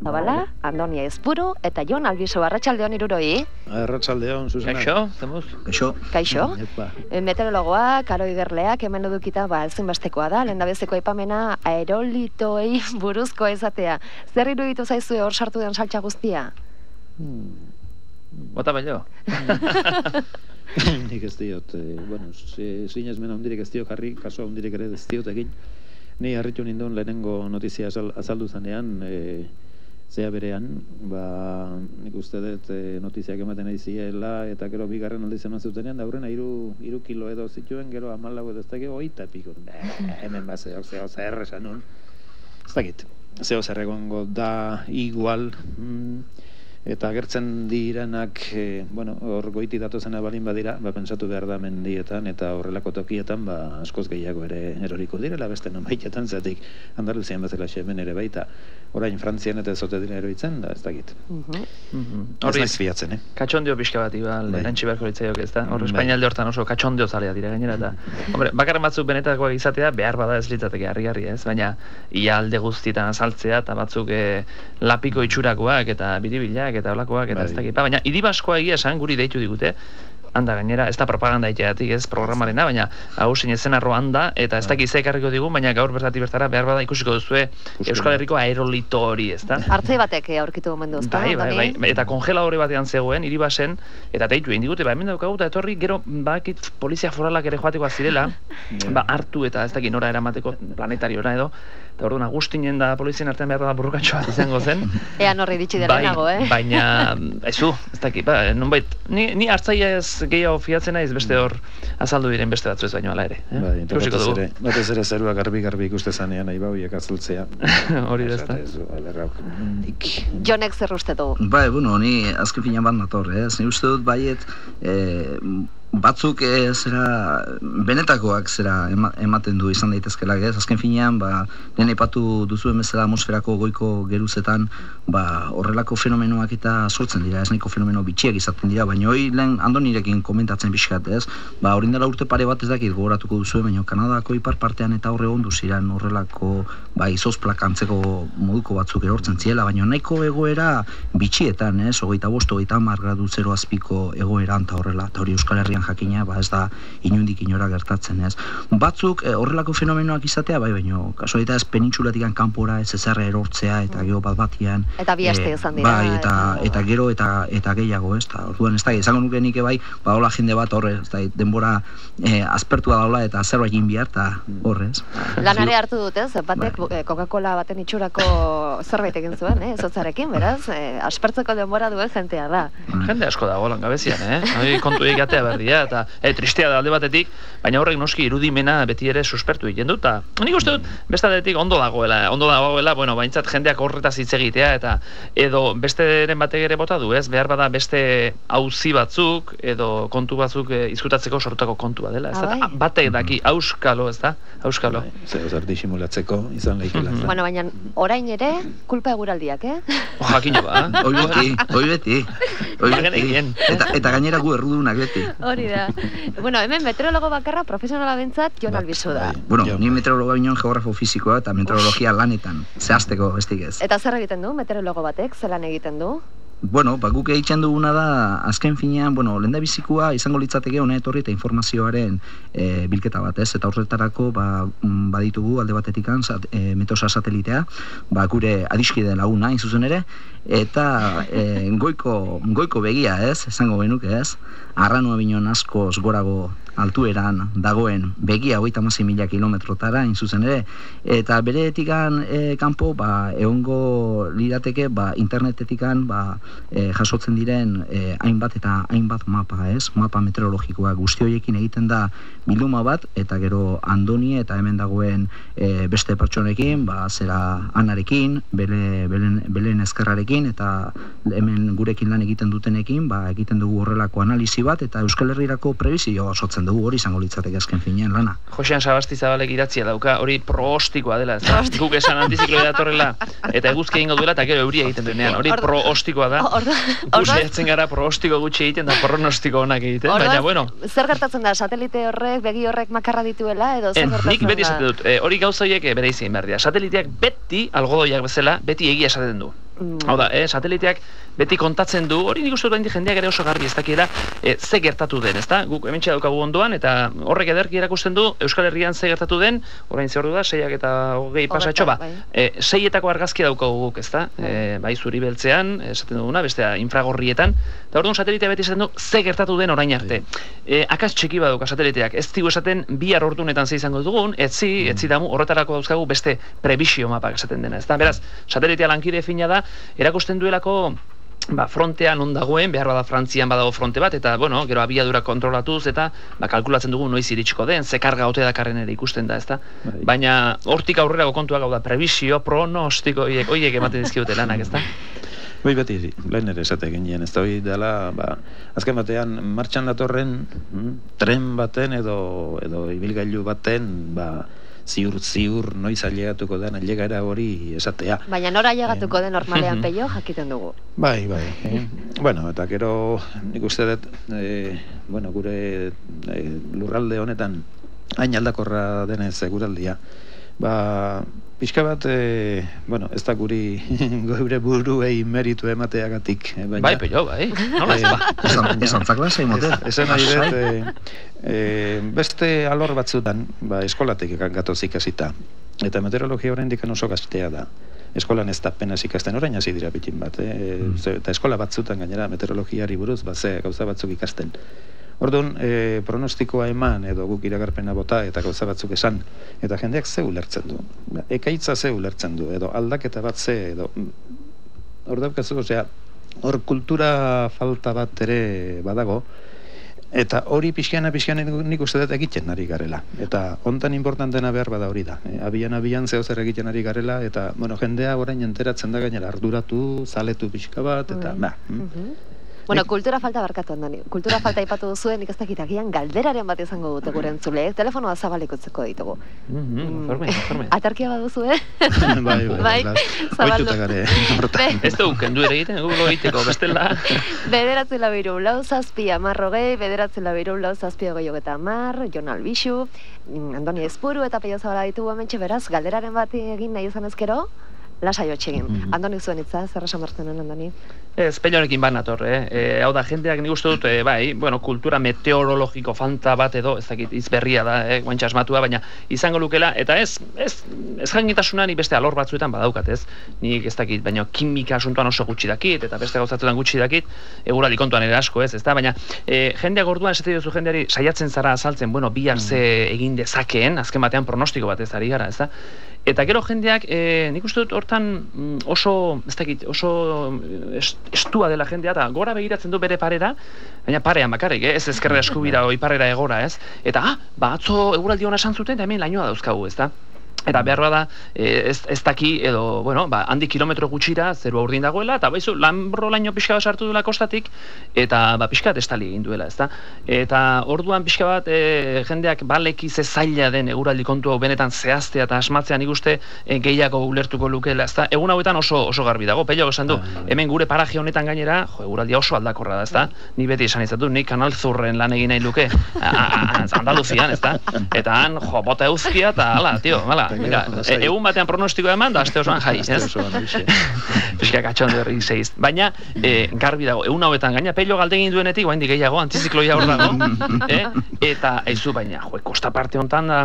Zabala, Andonia Ezpuru eta Jon Albiso Arratsaldeon iruroi. Arratsaldeon, Susana. Kaixo, zemuz? Kaixo. Kaixo. Epa. E, Meteorologoa, Karo Igerleak hemen edukita ba ezinbestekoa da. Lendabezeko aipamena aerolitoei buruzko ezatea. Zer iruditu zaizue hor sartu den saltza guztia? Bota baino. Nik ez diot, eh, bueno, zinez mena hundirik ez diot jarri, kasua hundirik ere ez diot egin. Ni harritu ninduen lehenengo notizia azal, azaldu zanean, e, zea berean, ba, nik uste dut e, notiziak ematen ari ziela, eta gero bigarren aldiz eman zutenean, da hurrena iru, iru kilo edo zituen, gero amalau edo ez dakit, oita piko. Be, hemen bat zeok, zeo zer esan nun. Ez dakit, zeo zer egongo da igual, mm, eta agertzen direnak, e, bueno, hor goiti datozena balin badira, ba, pensatu behar da mendietan, eta horrelako tokietan, ba, askoz gehiago ere eroriko direla, beste non baitetan, zetik Andaluzian bezala hemen ere baita, orain Frantzian eta ezote dira eroitzen, da ez dakit. Mhm. Mhm. Ez Hori, naiz fiatzen, eh? katxondio pixka bat, ibal, Bai. erantzi beharko litzaiok ez da? Hor, Bai. Espainialde hortan oso katxondio zalea dira gainera, eta, hombre, bakarren batzuk benetakoak izatea, behar bada ez litzateke harri-harri ez, baina ia alde guztietan azaltzea, eta batzuk e, lapiko itxurakoak, eta biribilak, eta olakoak, eta ez Bai. dakit, ba, baina idibaskoa egia esan guri deitu digute, handa gainera, ez da propaganda iteatik, ez programarena, baina hau sin ezen arro handa, eta ez dakit ze ekarriko digu, baina gaur bertati bertara behar bada ikusiko duzue Euskal Herriko aerolito hori, ez da? Hartzei batek eh, aurkitu gomendu, ezta? Bai, bai, bai, Andoni? eta kongeladore batean zegoen, iribasen, eta deitu egin digute, ba, hemen daukagu, eta etorri, gero, bakit polizia foralak ere joatekoa zirela, ba, hartu eta ez dakit nora eramateko planetariora edo, eta orduan Agustinen da polizien artean behar da burrukatxoa izango zen, Ea norri ditxi dela bai, nago, eh? baina, ezu, ez dakit, ba, nonbait, ni, ni hartzaia ez gehiago fiatzen naiz beste hor azaldu diren beste batzu ez baino hala ere. Eh? Bai, batez dugu. ere, batez ere zerua garbi-garbi ikuste zanean, nahi bauiek azaltzea. Hori da, ez da. Ez, alerrauk, nik. Jonek zer uste du? Bai, bueno, ni azken finean bat nator, ez? Ni uste dut baiet, e, batzuk e, zera benetakoak zera ema, ematen du izan daitezkela, ez? Azken finean, ba, lehen aipatu duzu bezala atmosferako goiko geruzetan, ba, horrelako fenomenoak eta sortzen dira, ez nahiko fenomeno bitxiak izaten dira, baina hori lehen andonirekin komentatzen pixkat, ez? Ba, hori dela urte pare bat ez dakit gogoratuko duzu, baina Kanadako ipar partean eta horre ondu ziren horrelako, ba, izozplak antzeko moduko batzuk erortzen ziela, baina nahiko egoera bitxietan, ez? Hogeita bost, hogeita hamar gradu zero azpiko egoeran eta horrela, eta hori Euskal Herrian jakina, ba, ez da inundik inora gertatzen, ez? Batzuk eh, horrelako fenomenoak izatea, bai, baino, kasualita ez penintxulatik kanpora ez ezerre erortzea, eta gero bat batian, Eta bi aste eh, izan dira, Bai, eta, eta- eta gero eta eta gehiago, ez? Ta, orduan ez da, izango nuke nik bai, ba hola jende bat horre, ez da, denbora eh, aspertua daula eta zerbait egin behar ta horrez. Lanare hartu dut, ez? Batek Bai. eh, Coca-Cola baten itxurako zerbait egin zuen, eh? Zotzarekin, beraz, eh, aspertzeko denbora duen jentea da. Jende asko dago langabezian, eh? Hori kontu egatea berdia, eta e, tristea da alde batetik, baina horrek noski irudimena beti ere suspertu egiten du, eta nik uste dut, beste aldetik ondo dagoela, ondo dagoela, bueno, baintzat jendeak horretaz hitz egitea, eta edo besteren batek ere bota du, ez? Behar bada beste auzi batzuk, edo kontu batzuk e, izkutatzeko sortutako kontua dela, ez Ah, da? bai? Batek daki, auskalo, ez da? Auskalo. Bai, Zer zer disimulatzeko izan lehikela. Mhm. Bueno, baina orain ere kulpa eguraldiak, eh? Oh, jakina ba. Hoi beti, hoi beti. Hoi Ba, beti. Eta, eta gainera gu errudunak beti. Hori da. bueno, hemen meteorologo bakarra profesionala bentzat Jon Bat, Albizu da. bai. Bueno, ni meteorologa bineon geografo fisikoa eta meteorologia lanetan, zehazteko bestik ez. Eta zer egiten du meteorologo batek, zelan egiten du? Bueno, ba, guk egiten duguna da, azken finean, bueno, lehen bizikua izango litzateke hona etorri eta informazioaren e, bilketa bat, ez? Eta horretarako, ba, mm, baditugu alde batetikan, sat, e, metosa satelitea, ba, gure adiskide laguna, hain zuzen ere, eta e, goiko, goiko begia, ez? Esango genuke, ez? Arranua binon askoz gorago altueran dagoen begia hogeita hamasei mila kilometrotara hain zuzen ere eta beretikan e, kanpo ba egongo lirateke ba internetetikan ba e, jasotzen diren e, hainbat eta hainbat mapa, ez? Mapa meteorologikoa guzti horiekin egiten da bilduma bat eta gero Andoni eta hemen dagoen e, beste pertsonekin, ba zera Anarekin, bele, belen, belen ezkerrarekin eta hemen gurekin lan egiten dutenekin, ba egiten dugu horrelako analisi bat eta Euskal Herrirako prebizioa osatzen dugu hori izango litzateke azken finean lana. Josean Sabasti Zabalek idatzia dauka, hori proostikoa dela, ez da? Guk esan antizikloia datorrela, eta eguzki egingo duela, eta gero euria egiten denean, hori proostikoa da. Orda, Gu saiatzen gara proostiko gutxi egiten da pronostiko onak egiten, baina bueno, zer gertatzen da, satelite horrek, begi horrek makarra dituela, edo zer En, gertatzen nik beti da? esate dut, eh, hori gauza horiek eh, bere izin behar dira. Sateliteak beti, algodoiak bezala, beti egia esaten du. Mm. Hau da, eh, sateliteak beti kontatzen du, hori nik uste dut jendeak ere oso garbi ez dakiela, eh, ze gertatu den, ezta? Guk hemen daukagu ondoan, eta horrek ederki erakusten du Euskal Herrian ze gertatu den, orain zer da, seiak eta hogei pasatxo, ba, bai. eh, seietako argazki daukagu guk, ezta? Bai. Eh, bai zuri beltzean, esaten duguna, bestea infragorrietan, eta orduan satelitea beti esaten du ze gertatu den orain arte. Eh, akaz txiki baduka sateliteak, ez digu esaten bihar ordunetan ze izango dugun, etzi, etzi damu, horretarako dauzkagu beste prebisio mapak esaten dena, ezta? Beraz, satelitea lankide fina da, erakusten duelako ba, frontean non dagoen, behar bada Frantzian badago fronte bat, eta, bueno, gero abiadura kontrolatuz, eta ba, kalkulatzen dugu noiz iritsiko den, ze karga ote dakarren ere ikusten da, ezta? Bai. Baina hortik aurrerako kontuak hau da, prebisio, pronostiko, oiek, oiek ematen dizkigute lanak, ezta? Bai beti, lehen ere esate ginen, ez da hori dela, ba, azken batean, martxan datorren, mm, tren baten edo, edo ibilgailu baten, ba, ziur, ziur, noiz ailegatuko den ailegaera hori esatea. Baina nora llegatuko den normalean peio jakiten dugu. Bai, bai. Eh? bueno, eta gero nik uste dut, eh, bueno, gure eh, lurralde honetan hain aldakorra denez eguraldia. Ba, pixka bat, eh, bueno, ez da guri gure buruei meritu emateagatik. eh, Baina, Bai, pello, bai, nola ez Eh, ba? Esan, esan zakla zein motel. Esan nahi dut, eh, eh, beste alor batzutan, ba, eskolatik gatoz ikasita. Eta meteorologia oraindik oso gaztea da. Eskolan ez da penaz ikasten orain hasi dira bitin bat, eh? Ze- eta eskola batzutan gainera meteorologiari buruz, ba, ze gauza batzuk ikasten. Orduan, e, pronostikoa eman edo guk iragarpena bota eta gauza batzuk esan, eta jendeak ze ulertzen du. Ba, Ekaitza ze ulertzen du, edo aldaketa bat ze, edo... Hor daukazu, osea, hor kultura falta bat ere badago, Eta hori pixkana pixkana nik uste dut egiten ari garela. Eta hontan importantena behar bada hori da. E, abian abian zeo zer egiten ari garela, eta bueno, jendea orain enteratzen da gainera arduratu, zaletu pixka bat, eta Bai. ba. mm. Mhm. Bueno, kultura falta barkatu ondoni. Kultura falta aipatu duzuen, nik ez dakit agian galderaren bat izango dute gure entzuleek, telefonoa zabalekutzeko ditugu. Mhm, Informe, informe. Atarkia baduzu, eh? bai, bai, Bai, bai, zabaldu. Ez dugu, kendu ere egiten, gu egiteko, bestela. Bederatzi labiru lau zazpi amarrogei, bederatzi labiru lau zazpi hogeta amar, Jon Albixu, mm, Andoni Espuru eta Peio Zabala ditugu hementxe beraz, galderaren bat egin nahi izan ezkero, lasai hotxegin. Mhm. Andoni zuen itza, zer esan bertzen Andoni? Ez, pelorekin bat nator, eh? E, hau da, jendeak nik uste dut, e, bai, bueno, kultura meteorologiko fanta bat edo, ez dakit, izberria da, eh, guantxa asmatua, baina izango lukela, eta ez, ez, ez jangitasuna ni beste alor batzuetan badaukat, ez? Nik ez dakit, baina kimika asuntoan oso gutxi dakit, eta beste gauzatutan gutxi dakit, eguraldi kontuan ere asko, ez, ezta? Baina e, jendeak orduan esate duzu jendeari saiatzen zara azaltzen, bueno, bihar ze egin dezakeen, azken batean pronostiko bat ez ari gara, ezta? Eta gero jendeak, e, nik uste dut hortan mm, oso, ez dakit, oso eh, estua dela jendea, eta gora begiratzen du bere parera, baina parean bakarrik, eh? ez ezkerra eskubira oi parera egora, ez? Eta, ah, ba, atzo eguraldi hona esan zuten, eta hemen lainoa dauzkagu, ez da? Eta behar da, eh, ez, ez daki, edo, bueno, ba, handi kilometro gutxira, zerua urdin dagoela, eta baizu, lanbro laino pixka bat sartu duela kostatik, eta ba, pixka bat estali egin duela, ezta? Eta orduan pixka bat e, jendeak baleki ze zaila den eguraldi kontu hau benetan zehaztea eta asmatzea nik uste e, gehiago ulertuko lukela, ezta? Egun hauetan oso oso garbi dago, pello esan du, Bai, hemen gure paraje honetan gainera, jo, eguraldia oso aldakorra da, ezta? Ni beti esan izatu, nik kanal zurren lan egin nahi luke, a- a- a- Andaluzian, ezta? Eta han, jo, bota euzkia, eta hala, tio, hala, mira, egun batean pronostikoa eman, da aste osoan jai, ez? Pixka katxondo herri zeiz. Baina, e, garbi dago, egun hauetan gaina, pello galdegin duenetik, guain gehiago, antizikloia hor dago, eh? eta aizu baina, jo, kosta parte hontan da,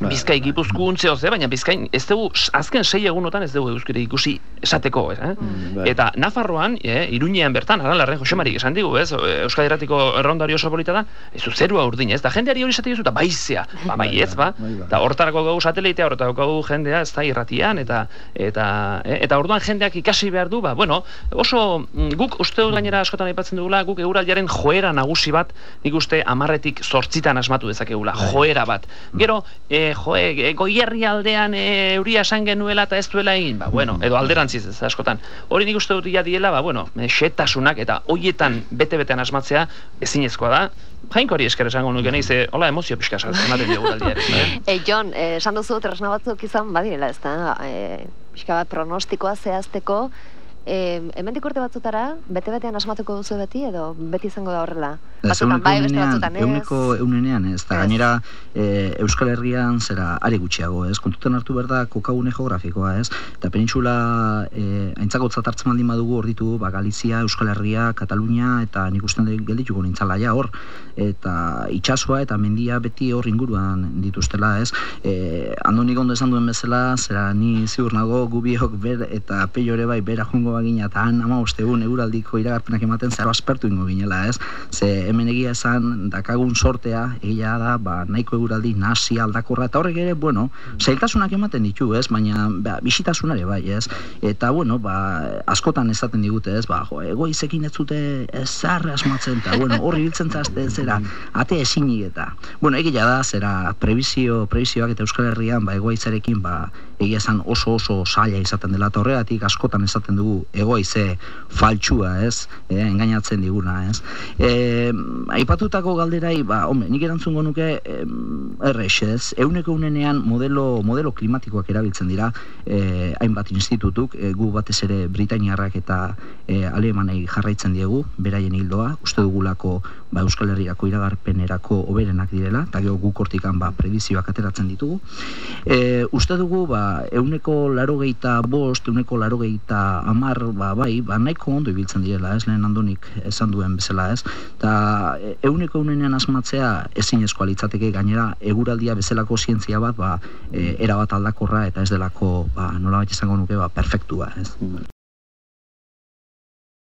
Bizkai bai. gipuzkoan zeo ze, baina Bizkain ez dugu, azken sei egunotan ez dugu euskara ikusi esateko, eh? Mm, bai. Eta Nafarroan, e, Iruñean bertan, Aralarren Josemarik esan digu, ez? Euskal Herratiko errondari oso polita da, ez zerua urdin, ez? Da jendeari hori esatik eta baizea, ba, bai Bai, ez, ba? Eta hortarako gau satelitea, hortarako gau jendea, ez da irratian, eta eta e, eta orduan jendeak ikasi behar du, ba, bueno, oso mm, guk uste dut gainera askotan aipatzen dugula, guk eguraldiaren joera nagusi bat, nik uste amarretik zortzitan asmatu dezakegula, joera bat. Gero, e, jo, e, goierri aldean e, euria esan genuela eta ez duela egin, ba, bueno, edo alderantziz ez askotan. Hori nik uste dut ia diela, ba, bueno, xetasunak eta hoietan bete-betean asmatzea ezinezkoa da, Jainko hori esker esango nuke nahi, ze, hola emozio pixka sartzen ematen diogu aldiari. Eh? E, Jon, eh, esan duzu tresna batzuk izan badirela, ez da? E, pixka bat pronostikoa zehazteko, E, hemendik urte batzutara, bete-betean asmatuko duzu beti, edo beti izango da horrela? Batzutan bai, beste batzutan ez. euneko eunenean ez, eta Ez. gainera e, Euskal Herrian zera ari gutxiago, ez, kontutan hartu behar da kokagune geografikoa, ez, eta penitsula e, aintzakotzat hartzen baldin badugu hor ditugu, ba, Galizia, Euskal Herria, Katalunia, eta nik uste dut geldituko nintzala ja hor, eta itsasoa eta mendia beti hor inguruan dituztela, ez, e, andonik ondo esan duen bezala, zera ni ziur nago gubiok ber eta peio ere bai bera joango bagina eta han ama egun euraldiko iragarpenak ematen zero aspertu ingo ginela, ez? Ze hemen egia esan dakagun sortea egia da, ba, nahiko euraldi nasi aldakorra eta horrek ere, bueno, zailtasunak ematen ditu, ez? Baina ba, bisitasunare bai, ez? Eta bueno, ba, askotan esaten digute, ez? Ba, jo, egoizekin ez zute ezarre asmatzen eta bueno, horri biltzen zazte zera ate esinik eta bueno, egia da, zera prebizio, prebizioak eta Euskal Herrian ba, egoitzarekin ba, egia esan oso oso saia izaten dela eta horregatik askotan esaten dugu egoize faltsua, ez? E, engainatzen diguna, ez? E, aipatutako galderai, ba, hombre, nik erantzungo nuke errex, ez? Euneko unenean modelo, modelo klimatikoak erabiltzen dira e, hainbat institutuk, e, gu batez ere Britainiarrak eta e, alemanei jarraitzen diegu, beraien hildoa, uste dugulako ba, Euskal Herriako iragarpenerako oberenak direla, eta gero guk hortikan ba, predizioak ateratzen ditugu. E, uste dugu, ba, euneko larogeita bost, euneko larogeita amar, ba, bai, ba, nahiko ondo ibiltzen direla, ez, lehen andonik esan duen bezala, ez, eta euneko unenean asmatzea ezinezkoa litzateke gainera eguraldia bezalako zientzia bat, ba, e, erabat aldakorra eta ez delako, ba, nola bat izango nuke, ba, perfektua, ez.